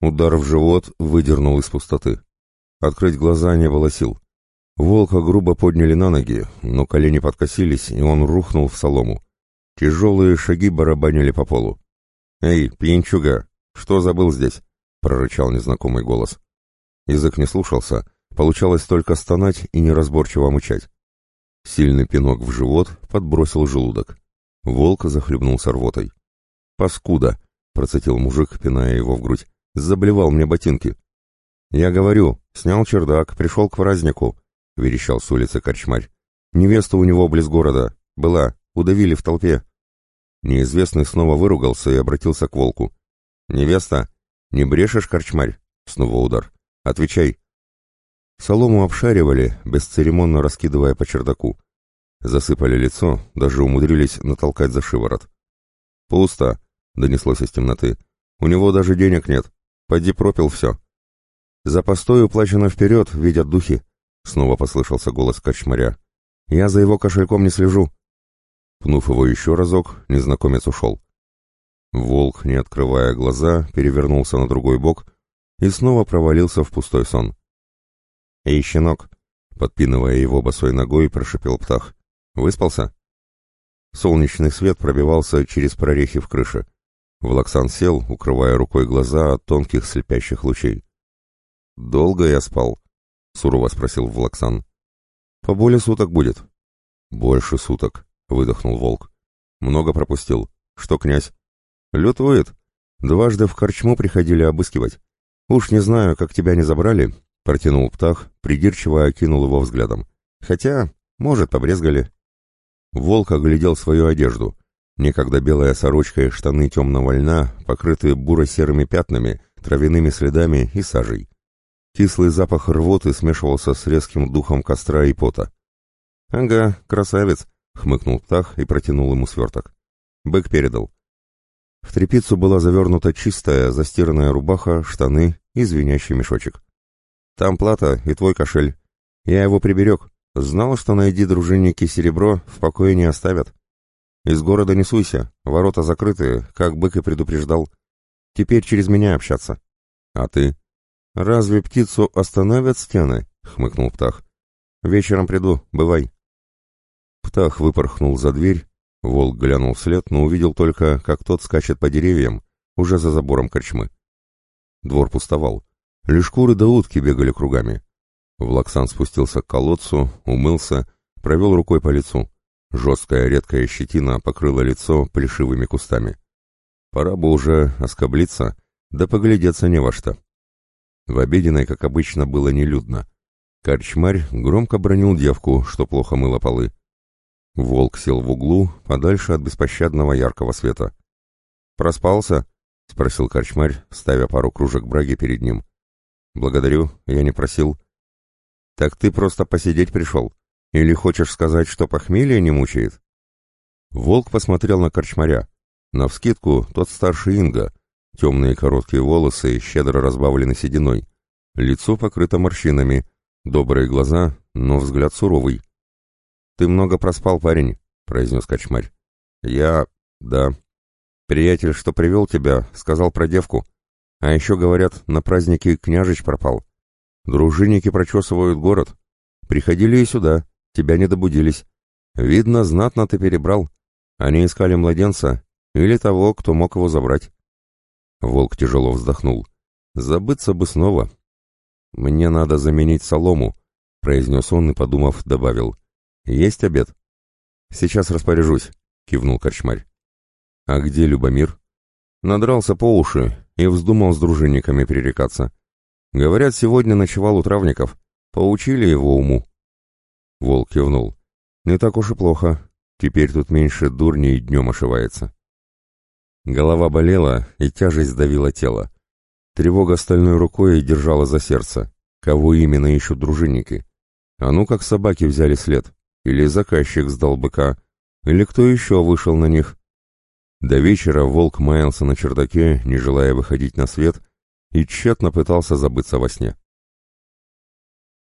Удар в живот выдернул из пустоты. Открыть глаза не было сил. Волка грубо подняли на ноги, но колени подкосились, и он рухнул в солому. Тяжелые шаги барабанили по полу. «Эй, пьянчуга, что забыл здесь?» — прорычал незнакомый голос. Язык не слушался, получалось только стонать и неразборчиво мычать. Сильный пинок в живот подбросил желудок. Волк захлебнулся рвотой. «Паскуда!» — процитил мужик, пиная его в грудь. «Заблевал мне ботинки». «Я говорю, снял чердак, пришел к празднику», — верещал с улицы корчмарь. «Невеста у него близ города. Была. Удавили в толпе». Неизвестный снова выругался и обратился к волку. «Невеста? Не брешешь, корчмарь?» Снова удар. «Отвечай». Солому обшаривали, бесцеремонно раскидывая по чердаку. Засыпали лицо, даже умудрились натолкать за шиворот. «Пусто», — донеслось из темноты. «У него даже денег нет. Поди пропил все». «За постой уплачено вперед, видят духи», — снова послышался голос кочмаря. «Я за его кошельком не слежу». Пнув его еще разок, незнакомец ушел. Волк, не открывая глаза, перевернулся на другой бок и снова провалился в пустой сон. «Эй, щенок!» — подпинывая его босой ногой, прошипел птах. «Выспался?» Солнечный свет пробивался через прорехи в крыше. Влаксан сел, укрывая рукой глаза от тонких слепящих лучей. «Долго я спал?» — сурово спросил Влаксан. «По более суток будет». «Больше суток», — выдохнул волк. «Много пропустил. Что, князь?» «Лютует. Дважды в корчму приходили обыскивать. Уж не знаю, как тебя не забрали, Протянул птах, придирчиво окинул его взглядом. Хотя, может, побрезгали. Волк оглядел свою одежду. Некогда белая сорочка и штаны темного льна, покрытые буро-серыми пятнами, травяными следами и сажей. Кислый запах рвоты смешивался с резким духом костра и пота. «Ага, красавец!» — хмыкнул птах и протянул ему сверток. Бык передал. В трепицу была завернута чистая, застиранная рубаха, штаны и звенящий мешочек. Там плата и твой кошель. Я его приберег. Знал, что найди дружинники серебро, в покое не оставят. Из города не суйся, ворота закрыты, как бык и предупреждал. Теперь через меня общаться. А ты? Разве птицу остановят стены? Хмыкнул Птах. Вечером приду, бывай. Птах выпорхнул за дверь, волк глянул вслед, но увидел только, как тот скачет по деревьям, уже за забором корчмы. Двор пустовал. Лишь куры да утки бегали кругами. Влаксан спустился к колодцу, умылся, провел рукой по лицу. Жесткая редкая щетина покрыла лицо плешивыми кустами. Пора бы уже оскоблиться, да поглядеться не во что. В обеденной, как обычно, было нелюдно. Корчмарь громко бронил девку, что плохо мыла полы. Волк сел в углу, подальше от беспощадного яркого света. «Проспался?» — спросил корчмарь, ставя пару кружек браги перед ним. «Благодарю, я не просил». «Так ты просто посидеть пришел? Или хочешь сказать, что похмелье не мучает?» Волк посмотрел на корчмаря. Навскидку тот старший Инга. Темные короткие волосы, щедро разбавлены сединой. Лицо покрыто морщинами, добрые глаза, но взгляд суровый. «Ты много проспал, парень», — произнес корчмарь. «Я... да. Приятель, что привел тебя, сказал про девку. А еще, говорят, на празднике княжич пропал. Дружинники прочесывают город. Приходили и сюда, тебя не добудились. Видно, знатно ты перебрал. Они искали младенца или того, кто мог его забрать. Волк тяжело вздохнул. Забыться бы снова. Мне надо заменить солому, произнес он и, подумав, добавил. Есть обед? Сейчас распоряжусь, кивнул корчмарь. А где Любомир? Надрался по уши и вздумал с дружинниками пререкаться. Говорят, сегодня ночевал у травников. Поучили его уму. Волк кивнул. Не так уж и плохо. Теперь тут меньше дурней днем ошивается. Голова болела, и тяжесть давила тело. Тревога стальной рукой держала за сердце. Кого именно ищут дружинники? А ну как собаки взяли след? Или заказчик сдал быка? Или кто еще вышел на них? До вечера волк маялся на чердаке, не желая выходить на свет, и тщетно пытался забыться во сне.